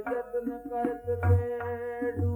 ਜਤਨ ਕਰਤ ਤੇ